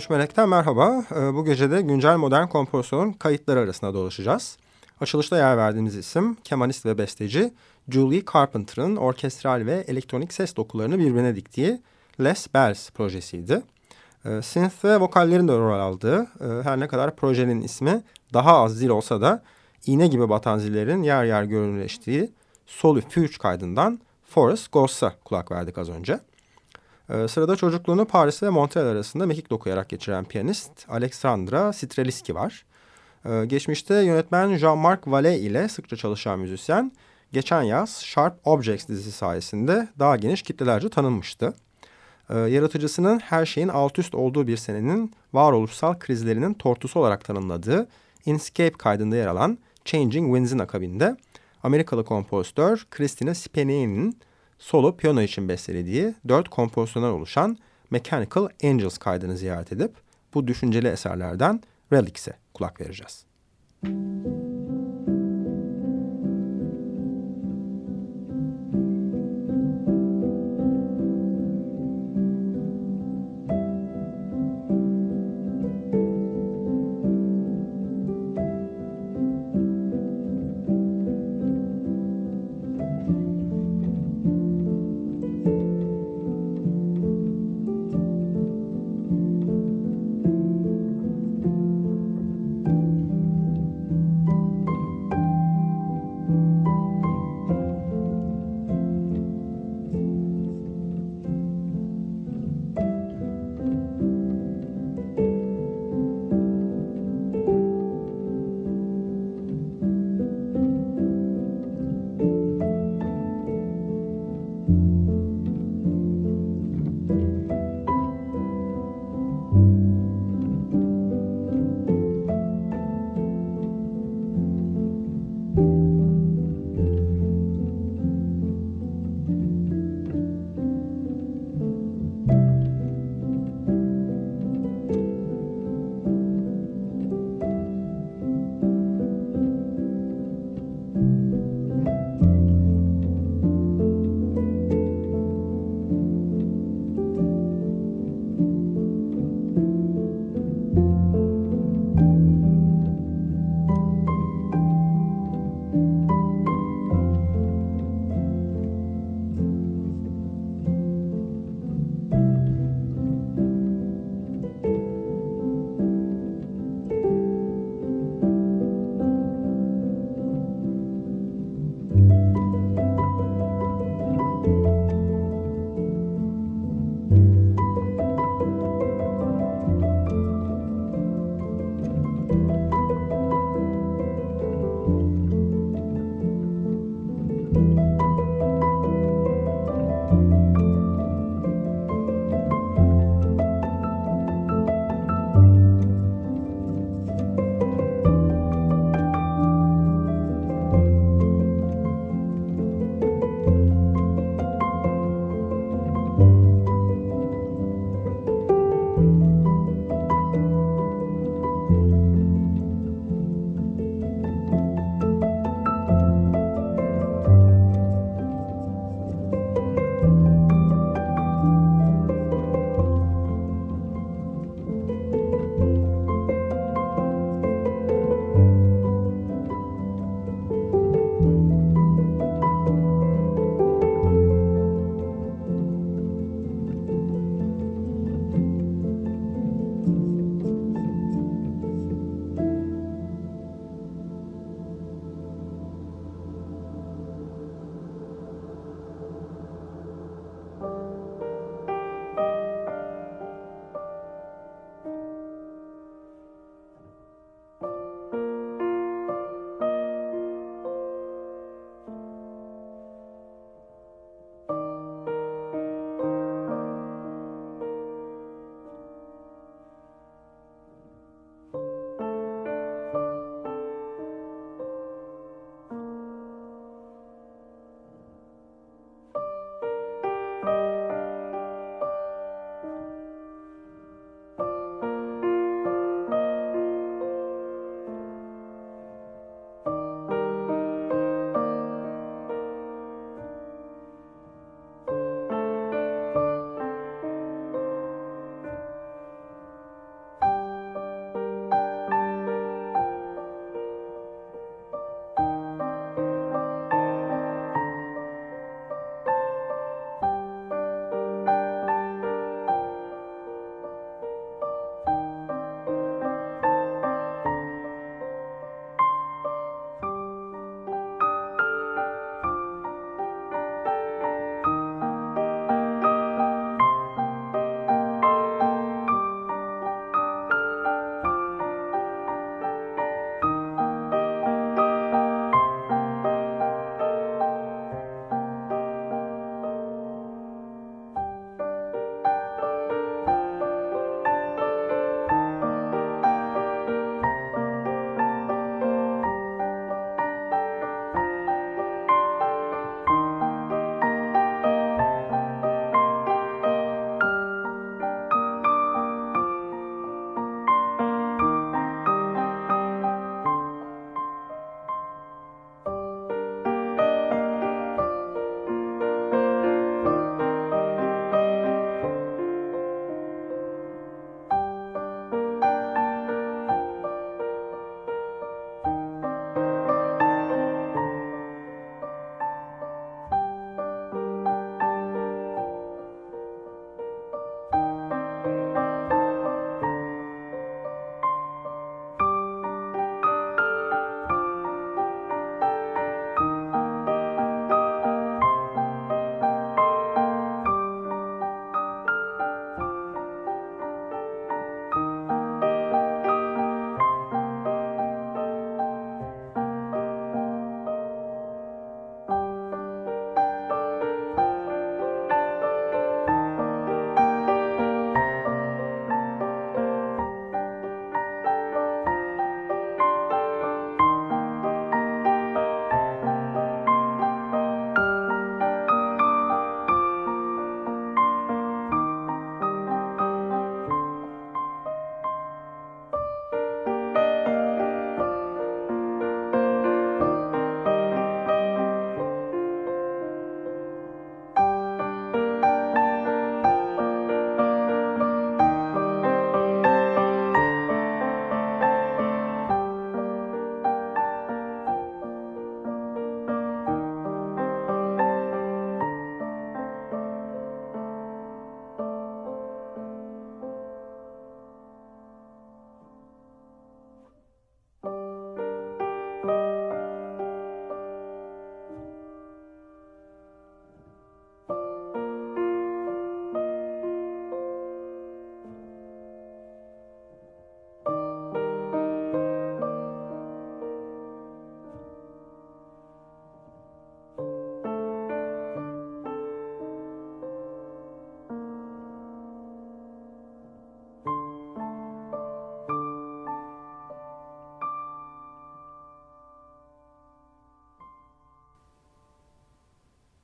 13 Melek'ten merhaba. Ee, bu gece de güncel modern kompozisyonun kayıtları arasında dolaşacağız. Açılışta yer verdiğimiz isim kemanist ve besteci Julie Carpenter'ın orkestral ve elektronik ses dokularını birbirine diktiği Les Bells projesiydi. Ee, synth ve vokallerin de rol aldığı e, her ne kadar projenin ismi daha az zil olsa da iğne gibi batan zillerin yer yer görünleştiği Solü kaydından Forest Ghost'a kulak verdik az önce. Ee, sırada çocukluğunu Paris ve Montreal arasında mekik dokuyarak geçiren piyanist Alexandra Streliski var. Ee, geçmişte yönetmen Jean-Marc Vallée ile sıkça çalışan müzisyen, geçen yaz Sharp Objects dizisi sayesinde daha geniş kitlelerce tanınmıştı. Ee, yaratıcısının her şeyin alt üst olduğu bir senenin varoluşsal krizlerinin tortusu olarak tanımladığı Inscape kaydında yer alan Changing Winds'in akabinde Amerikalı kompozitör Christina Speni'nin solo piyano için bestelediği dört kompozisyondan oluşan Mechanical Angels kaydını ziyaret edip bu düşünceli eserlerden Relics'e kulak vereceğiz. Müzik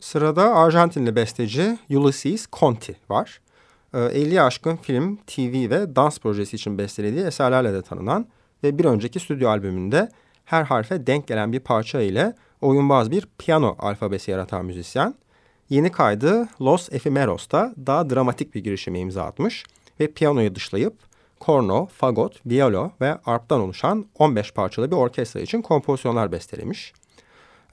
Sırada Arjantinli besteci Ulysses Conti var. 50 ee, aşkın film, TV ve dans projesi için bestelediği eserlerle de tanınan ve bir önceki stüdyo albümünde her harfe denk gelen bir parça ile oyunbaz bir piyano alfabesi yaratan müzisyen. Yeni kaydı Los Efemeros'ta daha dramatik bir girişime imza atmış ve piyanoyu dışlayıp korno, fagot, viyolo ve arptan oluşan 15 parçalı bir orkestra için kompozisyonlar bestelemiş.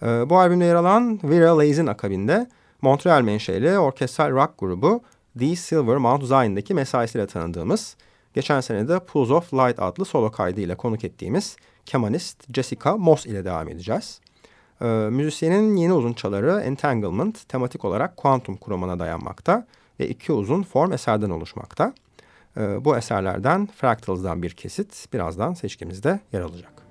Ee, bu albümde yer alan Vera Laze'in akabinde Montreal menşeli orkestral rock grubu The Silver Mount Zion'daki mesaisiyle tanıdığımız, geçen sene de Pools of Light adlı solo kaydı ile konuk ettiğimiz kemanist Jessica Moss ile devam edeceğiz. Ee, müzisyenin yeni uzun çaları Entanglement tematik olarak kuantum kurumuna dayanmakta ve iki uzun form eserden oluşmakta. Ee, bu eserlerden Fractals'dan bir kesit birazdan seçkimizde yer alacak.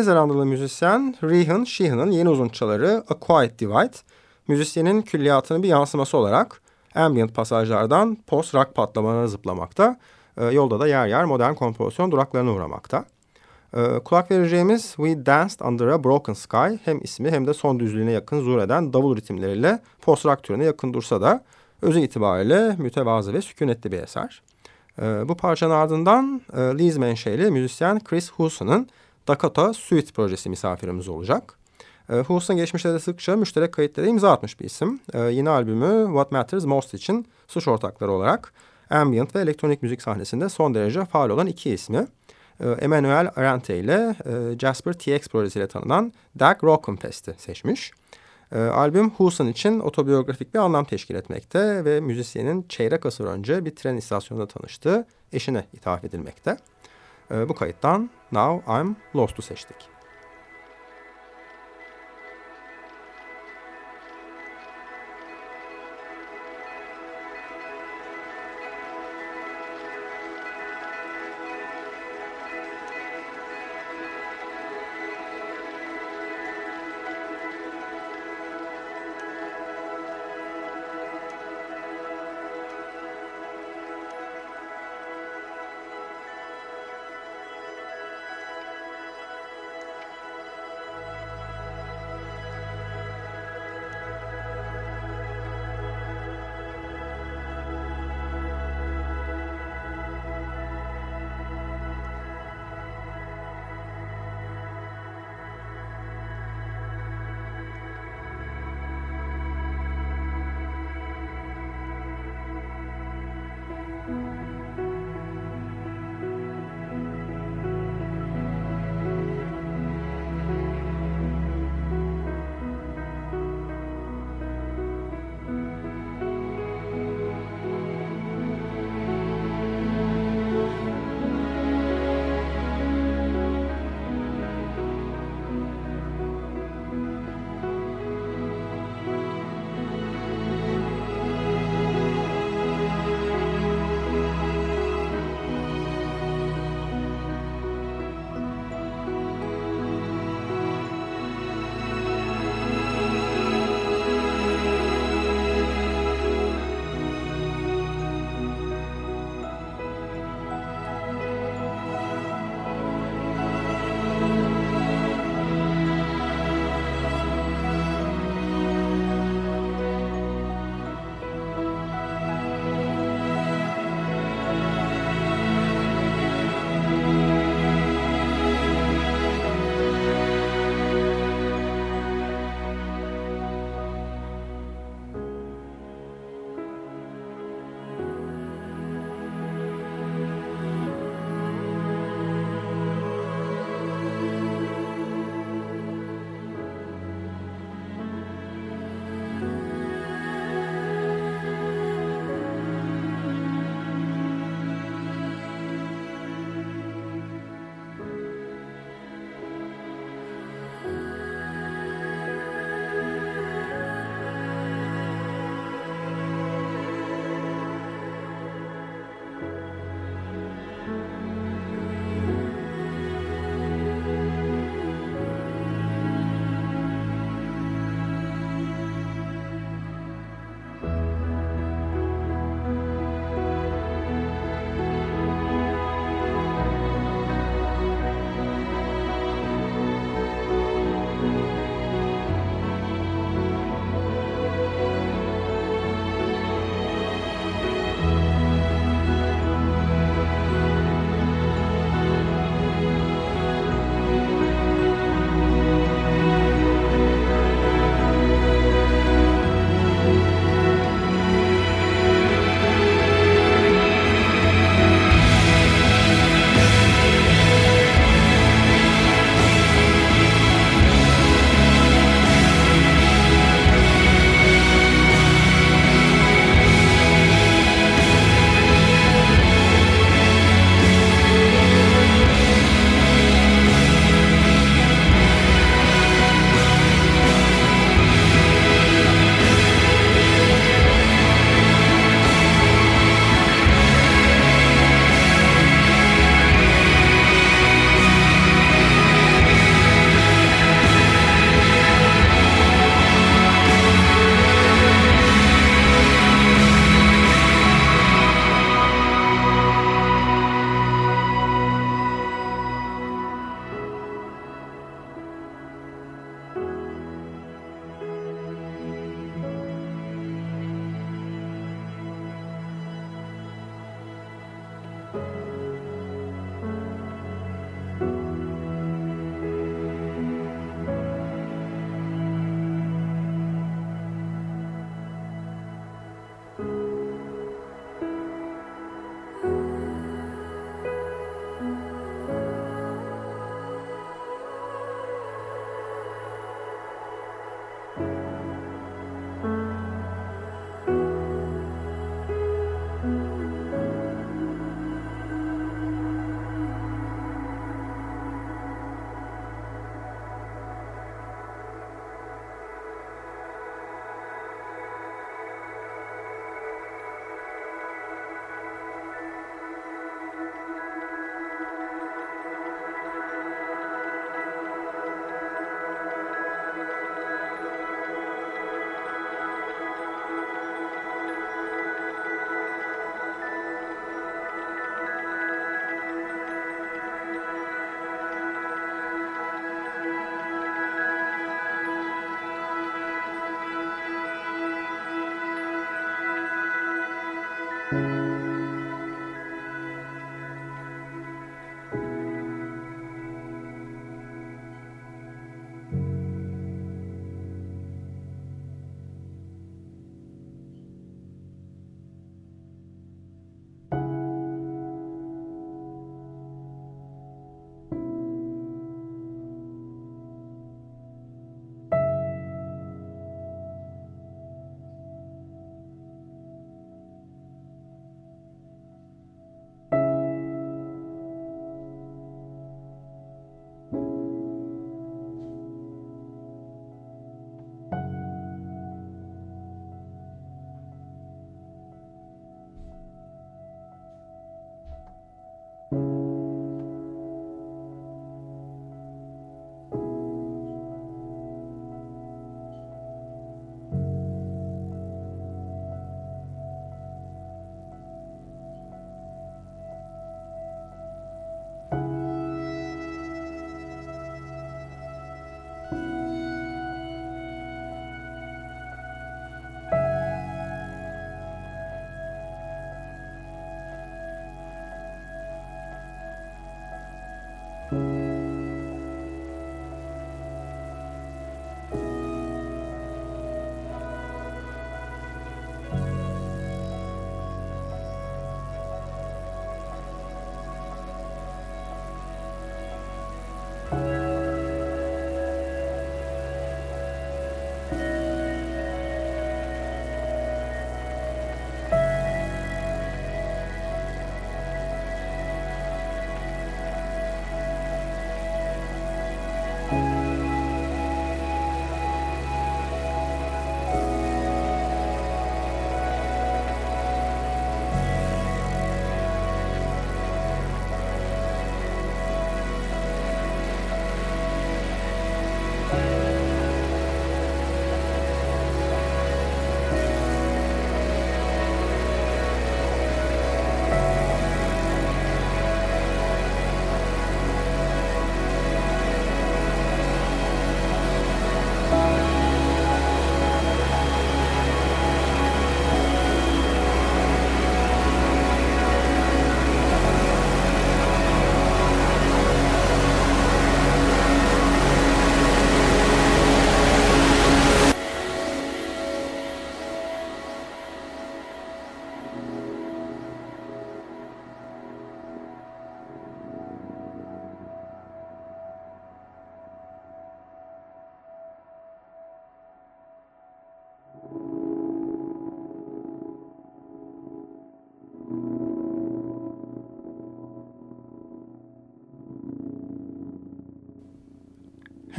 Yeni Zelandalı müzisyen Rehan Sheehan'ın yeni uzunçaları A Quiet Divide, müzisyenin külliyatının bir yansıması olarak ambient pasajlardan post-rock patlamalarına zıplamakta. E, yolda da yer yer modern kompozisyon duraklarına uğramakta. E, kulak vereceğimiz We Danced Under a Broken Sky hem ismi hem de son düzlüğüne yakın zur eden davul ritimleriyle post-rock türüne yakın dursa da özü itibariyle mütevazı ve sükunetli bir eser. E, bu parçanın ardından e, Liz menşeli müzisyen Chris Huson'ın Dakota Suite projesi misafirimiz olacak. E, geçmişte de sıkça müşterek kayıtlara imza atmış bir isim. E, yeni albümü What Matters Most için suç ortakları olarak ambient ve elektronik müzik sahnesinde son derece faal olan iki ismi. E, Emmanuel Arente ile e, Jasper TX projesiyle tanınan Dag Rockenfest'i seçmiş. Albüm Huson için otobiyografik bir anlam teşkil etmekte ve müzisyenin çeyrek asır önce bir tren istasyonunda tanıştığı eşine ithaf edilmekte. E, bu kayıttan Now I'm Lost'u seçtik.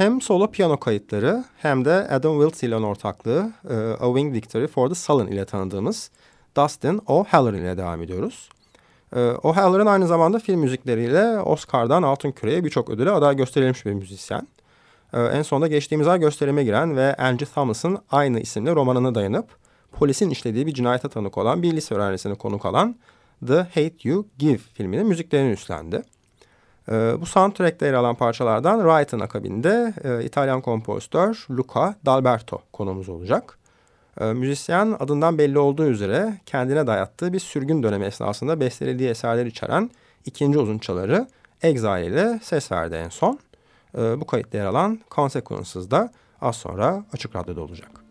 Hem solo piyano kayıtları hem de Adam Wiltz ile ortaklığı e, A Wing Victory for the Sullen ile tanıdığımız Dustin O'Halloran ile devam ediyoruz. E, O'Halloran aynı zamanda film müzikleriyle Oscar'dan Altın Küre'ye birçok ödüle aday gösterilmiş bir müzisyen. E, en sonunda geçtiğimiz ay gösterime giren ve Angie Thomas'ın aynı isimli romanına dayanıp polisin işlediği bir cinayete tanık olan bir lise öğrencisini konuk alan The Hate You Give filminin müziklerini üstlendi. E, bu soundtrack'te yer alan parçalardan Wright'ın akabinde e, İtalyan kompozitör Luca D'Alberto konumuz olacak. E, müzisyen adından belli olduğu üzere kendine dayattığı bir sürgün dönemi esnasında bestelediği eserler içeren ikinci uzunçaları Exile ile ses verdi en son. E, bu kayıtta yer alan Consequences da az sonra Açık Radyo'da olacak.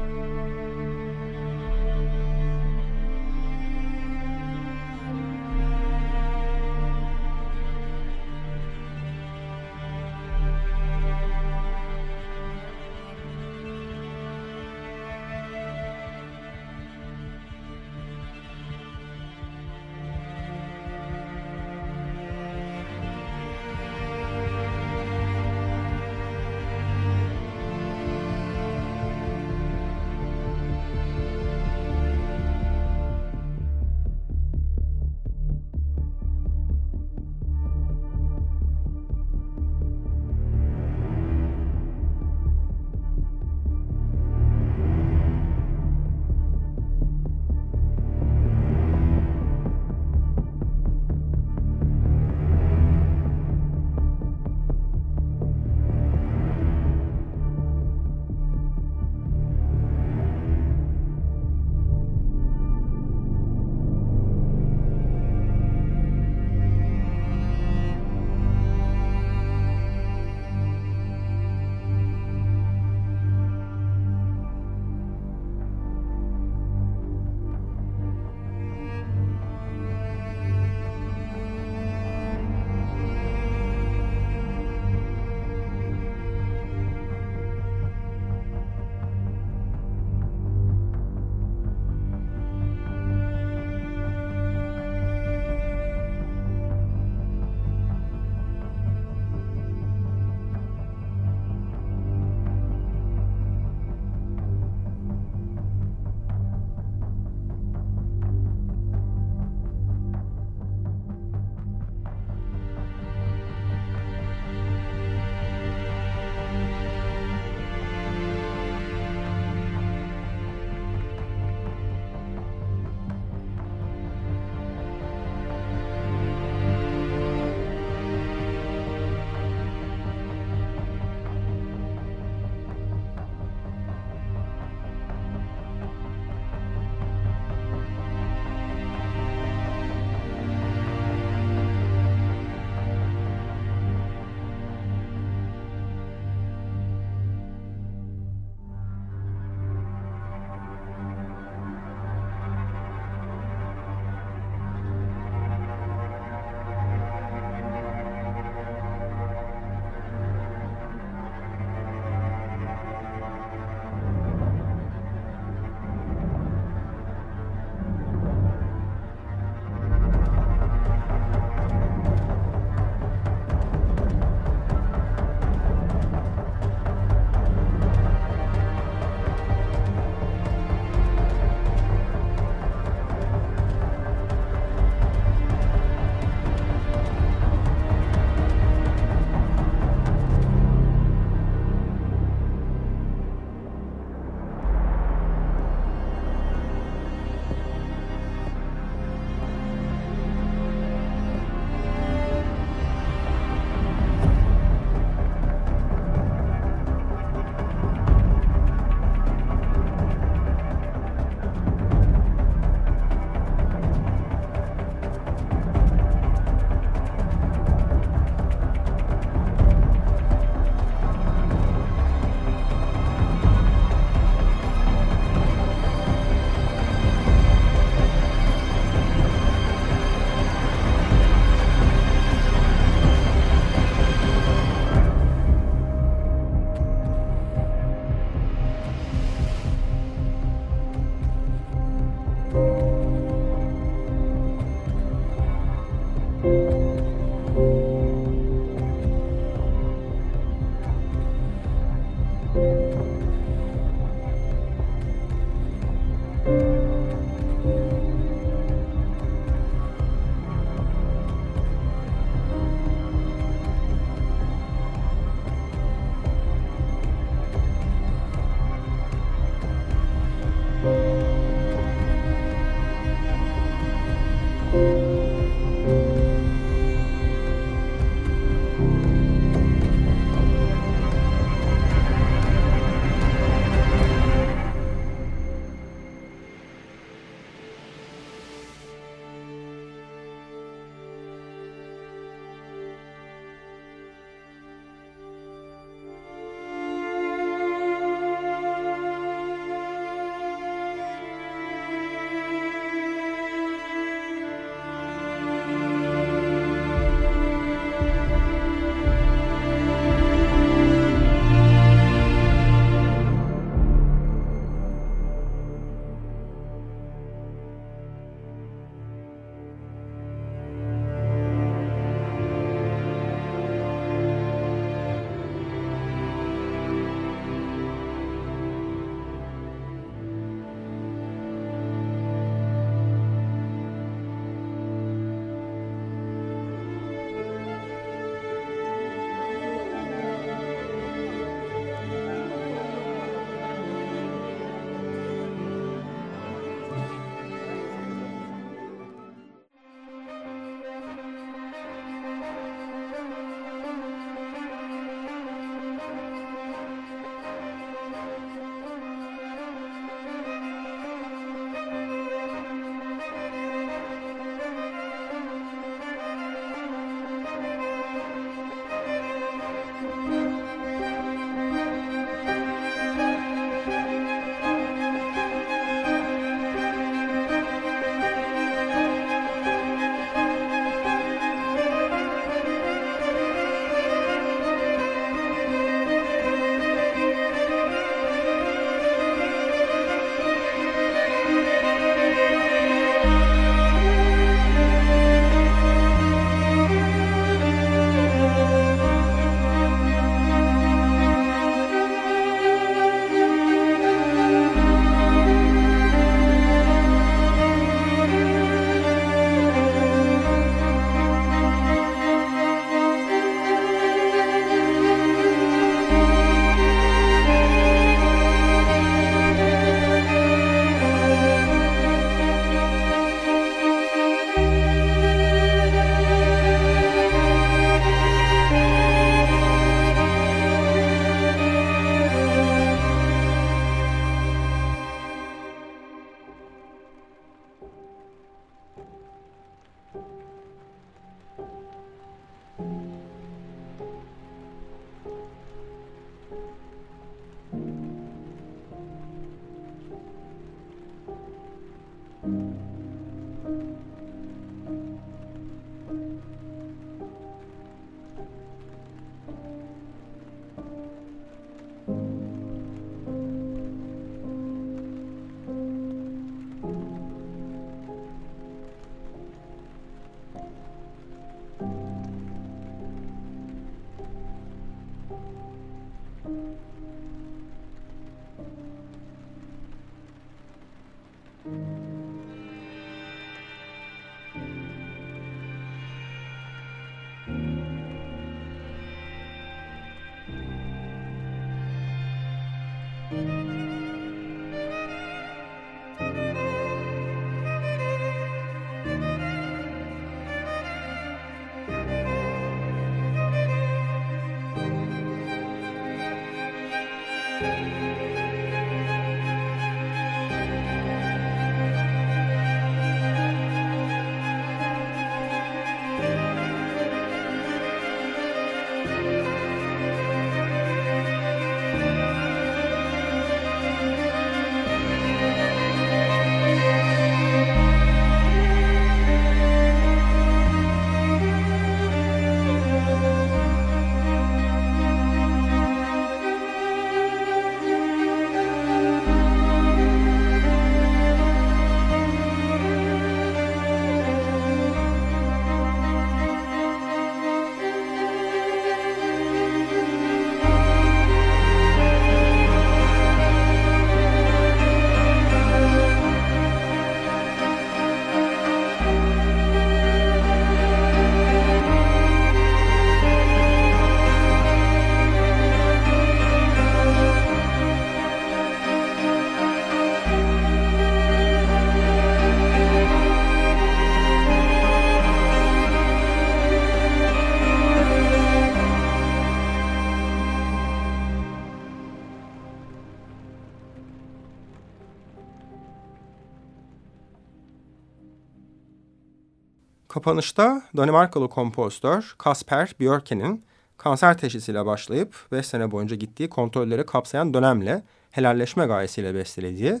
Kapanışta Danimarkalı kompozitör Kasper Björken'in kanser teşhisiyle başlayıp 5 sene boyunca gittiği kontrolleri kapsayan dönemle helalleşme gayesiyle bestelediği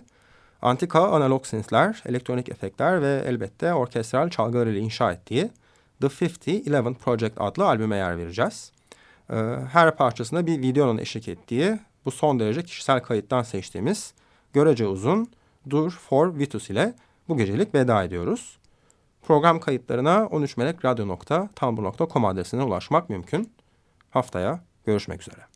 antika analog synthler, elektronik efektler ve elbette orkestral çalgılar ile inşa ettiği The 5011 Project adlı albüme yer vereceğiz. Ee, her parçasında bir videonun eşlik ettiği bu son derece kişisel kayıttan seçtiğimiz görece uzun Dur for Vitus ile bu gecelik veda ediyoruz. Program kayıtlarına 13melekradyo.tumblr.com adresine ulaşmak mümkün. Haftaya görüşmek üzere.